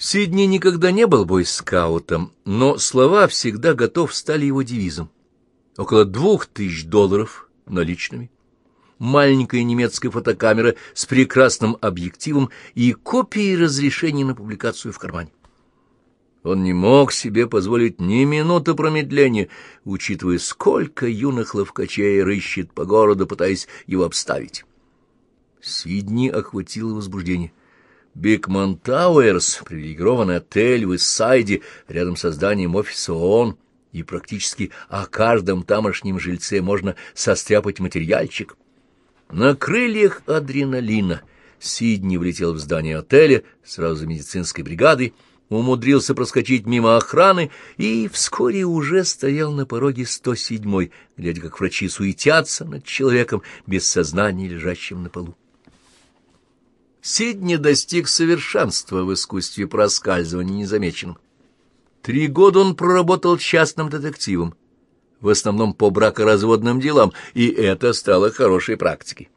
Сидни никогда не был бойскаутом, но слова «всегда готов» стали его девизом. Около двух тысяч долларов наличными, маленькая немецкая фотокамера с прекрасным объективом и копии разрешений на публикацию в кармане. Он не мог себе позволить ни минуты промедления, учитывая, сколько юных ловкачей рыщет по городу, пытаясь его обставить. Сидни охватило возбуждение. Бигман Тауэрс, привилегированный отель в Ист-Сайде, рядом с зданием офиса ООН, и практически о каждом тамошнем жильце можно состряпать материальчик. На крыльях адреналина Сидни влетел в здание отеля сразу за медицинской бригадой, умудрился проскочить мимо охраны и вскоре уже стоял на пороге 107-й, глядя, как врачи суетятся над человеком без сознания, лежащим на полу. Сидни достиг совершенства в искусстве проскальзывания незамеченным. Три года он проработал частным детективом, в основном по бракоразводным делам, и это стало хорошей практикой.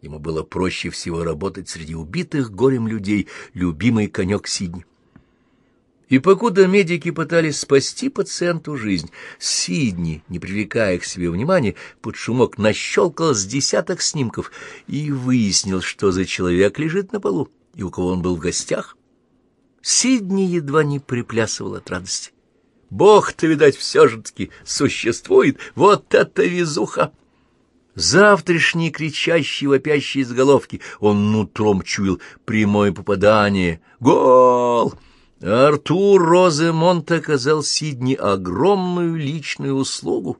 Ему было проще всего работать среди убитых горем людей, любимый конек Сидни. И покуда медики пытались спасти пациенту жизнь, Сидни, не привлекая к себе внимания, под шумок нащелкал с десяток снимков и выяснил, что за человек лежит на полу и у кого он был в гостях. Сидни едва не приплясывал от радости. Бог-то, видать, все же таки существует. Вот это везуха! Завтрашний кричащий, вопящий из головки, он нутром чуял прямое попадание. Гол! Артур Роземонт оказал Сидни огромную личную услугу,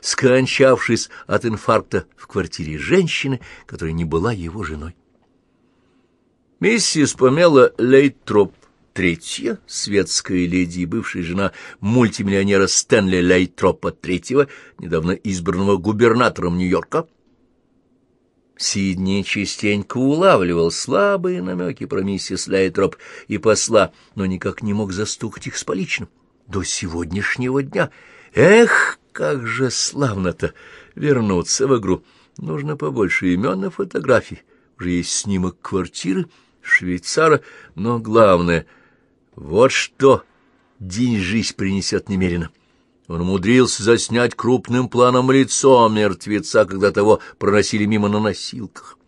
скончавшись от инфаркта в квартире женщины, которая не была его женой. Миссис Памела Лейтроп, третья, светская леди и бывшая жена мультимиллионера Стэнли Лейтропа третьего, недавно избранного губернатором Нью-Йорка, Сидни частенько улавливал слабые намеки про миссис Лейтроп и посла, но никак не мог застукать их с поличным. До сегодняшнего дня. Эх, как же славно-то вернуться в игру. Нужно побольше имен и фотографий. Уже есть снимок квартиры, швейцара, но главное, вот что деньжись принесет немерено. Он умудрился заснять крупным планом лицо мертвеца, когда того проносили мимо на носилках.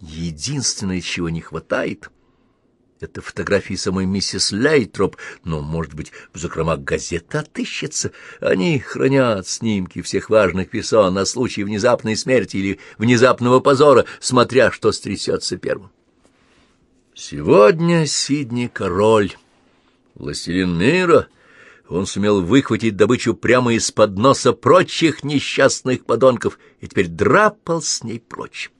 Единственное, чего не хватает, — это фотографии самой миссис Лейтроп, но, может быть, в закромах газеты отыщется. Они хранят снимки всех важных персон на случай внезапной смерти или внезапного позора, смотря что стрясется первым. Сегодня Сидни король, властелин мира — он сумел выхватить добычу прямо из-под носа прочих несчастных подонков и теперь драпал с ней прочь.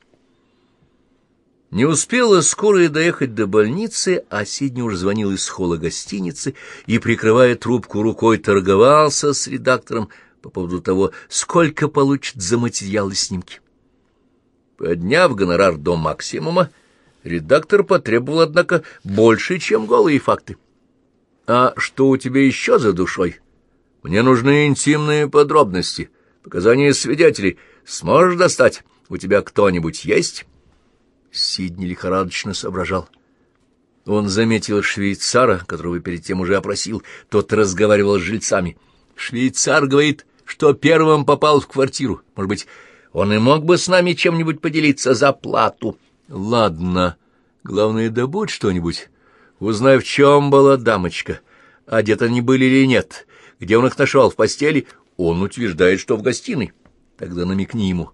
Не успела скорая доехать до больницы, а Сидни уж звонил из холла гостиницы и, прикрывая трубку рукой, торговался с редактором по поводу того, сколько получит за материалы снимки. Подняв гонорар до максимума, редактор потребовал, однако, больше, чем голые факты. А что у тебя еще за душой? Мне нужны интимные подробности, показания свидетелей. Сможешь достать? У тебя кто-нибудь есть?» Сидни лихорадочно соображал. Он заметил швейцара, которого перед тем уже опросил. Тот разговаривал с жильцами. Швейцар говорит, что первым попал в квартиру. Может быть, он и мог бы с нами чем-нибудь поделиться за плату. Ладно, главное, добудь что-нибудь. Узнай, в чем была дамочка, одеты они были или нет, где он их нашел, в постели, он утверждает, что в гостиной. Тогда намекни ему.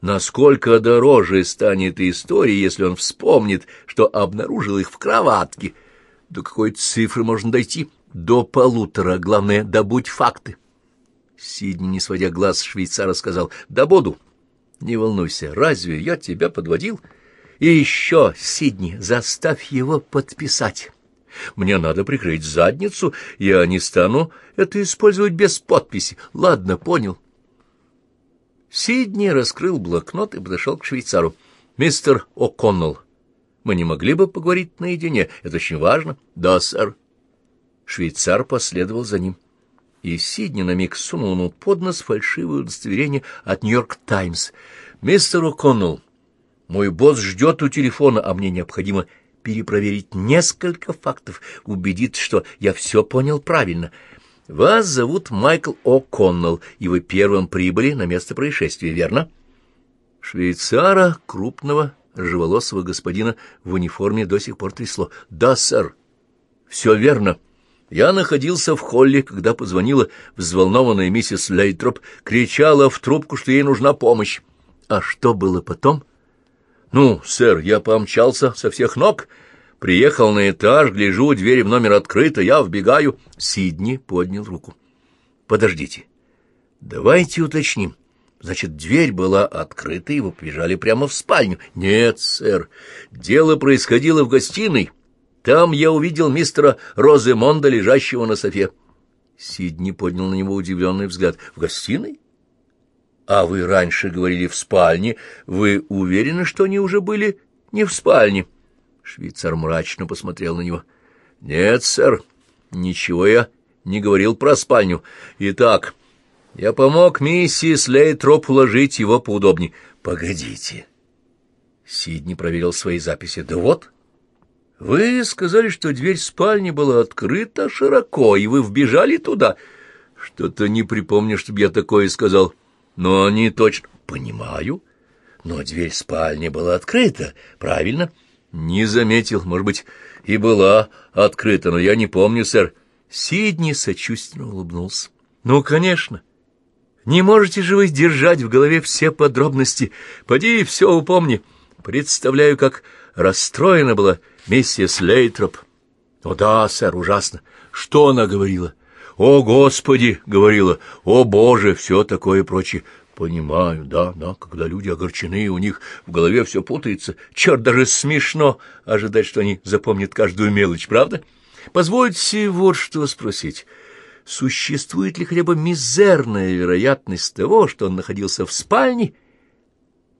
Насколько дороже станет история, если он вспомнит, что обнаружил их в кроватке? До какой цифры можно дойти? До полутора. Главное, добудь факты. Сидни, не сводя глаз швейцара, сказал, «Добуду. Не волнуйся, разве я тебя подводил?» И еще, Сидни, заставь его подписать. Мне надо прикрыть задницу, я не стану это использовать без подписи. Ладно, понял. Сидни раскрыл блокнот и подошел к швейцару. «Мистер О'Коннелл, мы не могли бы поговорить наедине? Это очень важно». «Да, сэр». Швейцар последовал за ним. И Сидни на миг сунул ему под нос фальшивое удостоверение от «Нью-Йорк Таймс». «Мистер О'Коннелл, мой босс ждет у телефона, а мне необходимо перепроверить несколько фактов, убедиться, что я все понял правильно. Вас зовут Майкл О'Коннелл, и вы первым прибыли на место происшествия, верно? Швейцара, крупного, рыжеволосого господина в униформе до сих пор трясло. Да, сэр. Все верно. Я находился в холле, когда позвонила взволнованная миссис Лейтроп, кричала в трубку, что ей нужна помощь. А что было потом? Ну, сэр, я помчался со всех ног, приехал на этаж, гляжу, дверь в номер открыта, я вбегаю. Сидни поднял руку. Подождите. Давайте уточним. Значит, дверь была открыта, и вы побежали прямо в спальню. Нет, сэр, дело происходило в гостиной. Там я увидел мистера Роземонда, лежащего на софе. Сидни поднял на него удивленный взгляд. В гостиной? А вы раньше говорили в спальне. Вы уверены, что они уже были не в спальне? Швейцар мрачно посмотрел на него. Нет, сэр, ничего я не говорил про спальню. Итак, я помог миссис Лейтроп уложить его поудобнее. Погодите. Сидни проверил свои записи. Да вот... Вы сказали, что дверь спальни была открыта широко, и вы вбежали туда. Что-то не припомню, чтобы я такое сказал. Но не точно... Понимаю. Но дверь спальни была открыта, правильно? Не заметил, может быть, и была открыта, но я не помню, сэр. Сидни сочувственно улыбнулся. Ну, конечно. Не можете же вы держать в голове все подробности. Поди, все упомни. Представляю, как расстроена была миссис Лейтроп. О да, сэр, ужасно. Что она говорила? О, Господи, говорила, о, Боже, все такое прочее. Понимаю, да, да, когда люди огорчены, у них в голове все путается. Черт, даже смешно ожидать, что они запомнят каждую мелочь, правда? Позвольте вот что спросить. Существует ли хотя бы мизерная вероятность того, что он находился в спальне,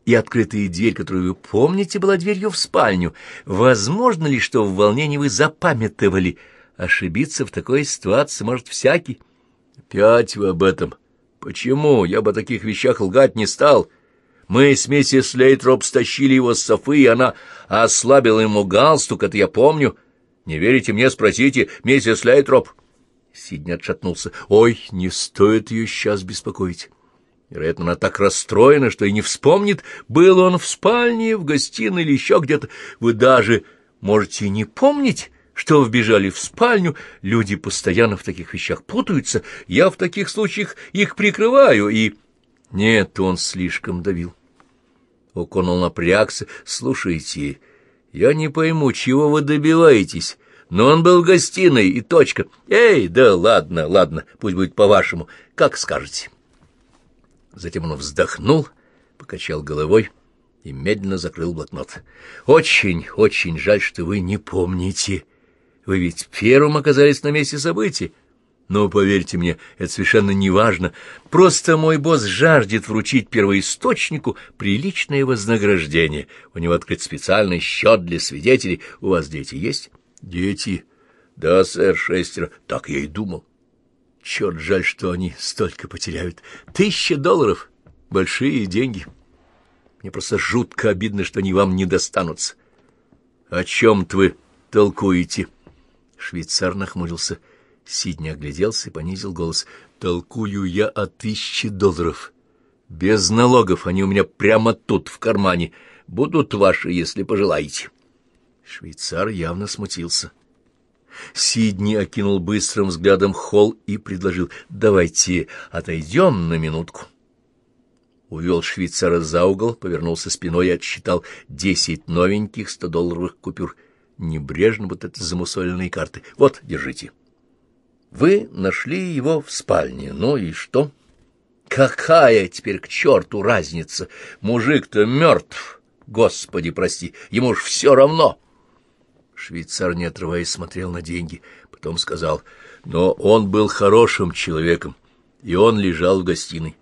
и открытая дверь, которую вы помните, была дверью в спальню. Возможно ли, что в волнении вы запамятовали? Ошибиться в такой ситуации может всякий. Опять вы об этом. Почему? Я бы о таких вещах лгать не стал. Мы с миссис Лейтроп стащили его с Софы, и она ослабила ему галстук, это я помню. Не верите мне, спросите, миссис Лейтроп. Сидни отшатнулся. Ой, не стоит ее сейчас беспокоить. Вероятно, она так расстроена, что и не вспомнит, был он в спальне, в гостиной или еще где-то. Вы даже можете не помнить, что вбежали в спальню. Люди постоянно в таких вещах путаются. Я в таких случаях их прикрываю, и... Нет, он слишком давил. О'Коннелл напрягся. Слушайте, я не пойму, чего вы добиваетесь. Но он был в гостиной, и точка. Эй, да ладно, ладно, пусть будет по-вашему, как скажете. Затем он вздохнул, покачал головой и медленно закрыл блокнот. «Очень, очень жаль, что вы не помните. Вы ведь первым оказались на месте событий. Но, поверьте мне, это совершенно не важно. Просто мой босс жаждет вручить первоисточнику приличное вознаграждение. У него открыт специальный счет для свидетелей. У вас дети есть?» «Дети?» «Да, сэр, шестеро. Так я и думал». Черт, жаль, что они столько потеряют. Тысяча долларов — большие деньги. Мне просто жутко обидно, что они вам не достанутся. — О чем-то вы толкуете? Швейцар нахмурился. Сидни огляделся и понизил голос. — Толкую я о тысяче долларов. Без налогов они у меня прямо тут, в кармане. Будут ваши, если пожелаете. Швейцар явно смутился. — Сидни окинул быстрым взглядом холл и предложил «давайте отойдем на минутку». Увел швейцара за угол, повернулся спиной и отсчитал десять новеньких стодолларовых купюр. Небрежно вот это замусоленные карты. Вот, держите. Вы нашли его в спальне. Ну и что? Какая теперь к черту разница? Мужик-то мертв. Господи, прости, ему ж все равно. Швейцар, не отрываясь, смотрел на деньги. Потом сказал, но он был хорошим человеком, и он лежал в гостиной.